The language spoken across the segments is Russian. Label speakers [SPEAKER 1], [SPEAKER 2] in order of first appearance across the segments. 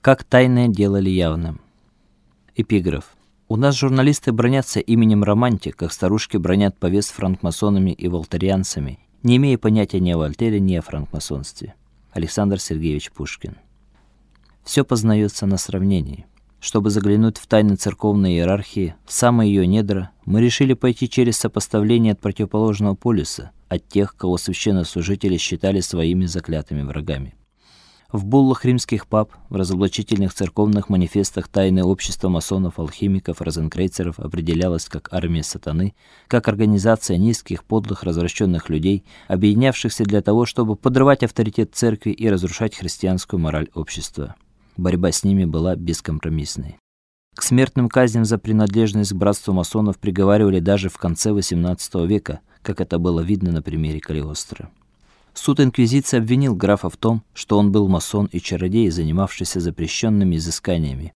[SPEAKER 1] Как тайное делали явным. Эпиграф. У нас журналисты бронятся именем романтик, как старушки бронят повес франкмасонами и волтарианцами, не имея понятия ни о Вольтере, ни о франкмасонстве. Александр Сергеевич Пушкин. Все познается на сравнении. Чтобы заглянуть в тайны церковной иерархии, в самые ее недра, мы решили пойти через сопоставление от противоположного полюса, от тех, кого священнослужители считали своими заклятыми врагами. В буллах римских пап, в разоблачительных церковных манифестах тайны общества масонов, алхимиков, розенкрейцеров определялось как армия сатаны, как организация низких, подлых, развращенных людей, объединявшихся для того, чтобы подрывать авторитет церкви и разрушать христианскую мораль общества. Борьба с ними была бескомпромиссной. К смертным казням за принадлежность к братству масонов приговаривали даже в конце XVIII века, как это было видно на примере Калиостро. Суд инквизиции обвинил графа в том, что он был масон и чародей, занимавшийся запрещенными изысканиями,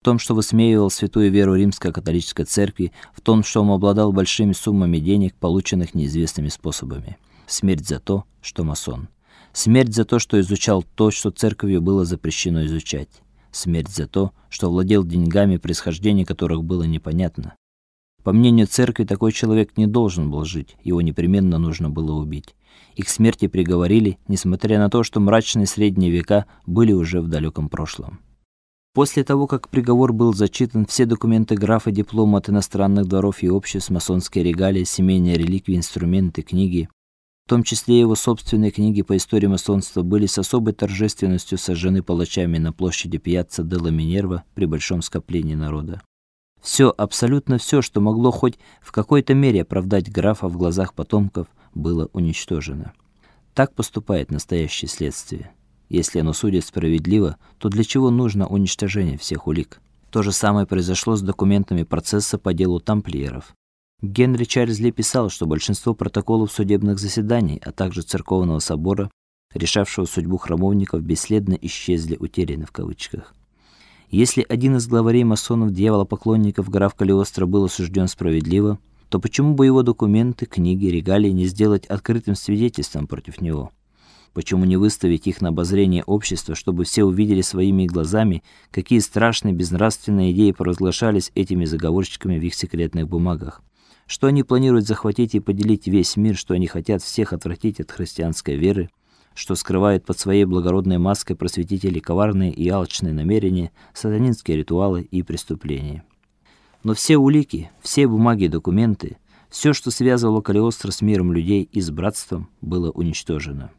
[SPEAKER 1] в том, что высмеивал святую веру римско-католической церкви, в том, что он обладал большими суммами денег, полученных неизвестными способами. Смерть за то, что масон. Смерть за то, что изучал то, что церковью было запрещено изучать. Смерть за то, что владел деньгами, происхождение которых было непонятно. По мнению церкви, такой человек не должен был жить, его непременно нужно было убить. Их к смерти приговорили, несмотря на то, что мрачные средние века были уже в далеком прошлом. После того, как приговор был зачитан, все документы графа, дипломы от иностранных дворов и обществ, масонские регалии, семейные реликвии, инструменты, книги, в том числе его собственные книги по истории масонства, были с особой торжественностью сожжены палачами на площади Пьяцца делла Минерва при большом скоплении народа. Все, абсолютно все, что могло хоть в какой-то мере оправдать графа в глазах потомков, было уничтожено. Так поступает настоящее следствие. Если оно судит справедливо, то для чего нужно уничтожение всех улик? То же самое произошло с документами процесса по делу тамплиеров. Генри Чарльз Ли писал, что большинство протоколов судебных заседаний, а также церковного собора, решавшего судьбу храмовников, бесследно исчезли, утеряны в кавычках. Если один из главарей масонов, дьяволопоклонников граф Калиостро был осужден справедливо, то почему бы его документы, книги, регалии не сделать открытым свидетельством против него? Почему не выставить их на обозрение общества, чтобы все увидели своими глазами, какие страшные безнравственные идеи провозглашались этими заговорщиками в их секретных бумагах? Что они планируют захватить и поделить весь мир, что они хотят всех отвратить от христианской веры, что скрывают под своей благородной маской просветители коварные и алчные намерения, сатанинские ритуалы и преступления. Но все улики, все бумаги и документы, все, что связывало Калиостро с миром людей и с братством, было уничтожено.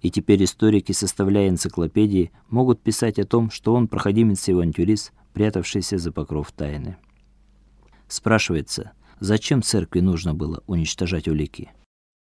[SPEAKER 1] И теперь историки, составляя энциклопедии, могут писать о том, что он проходимец и авантюрист, прятавшийся за покров тайны. Спрашивается, зачем церкви нужно было уничтожать улики?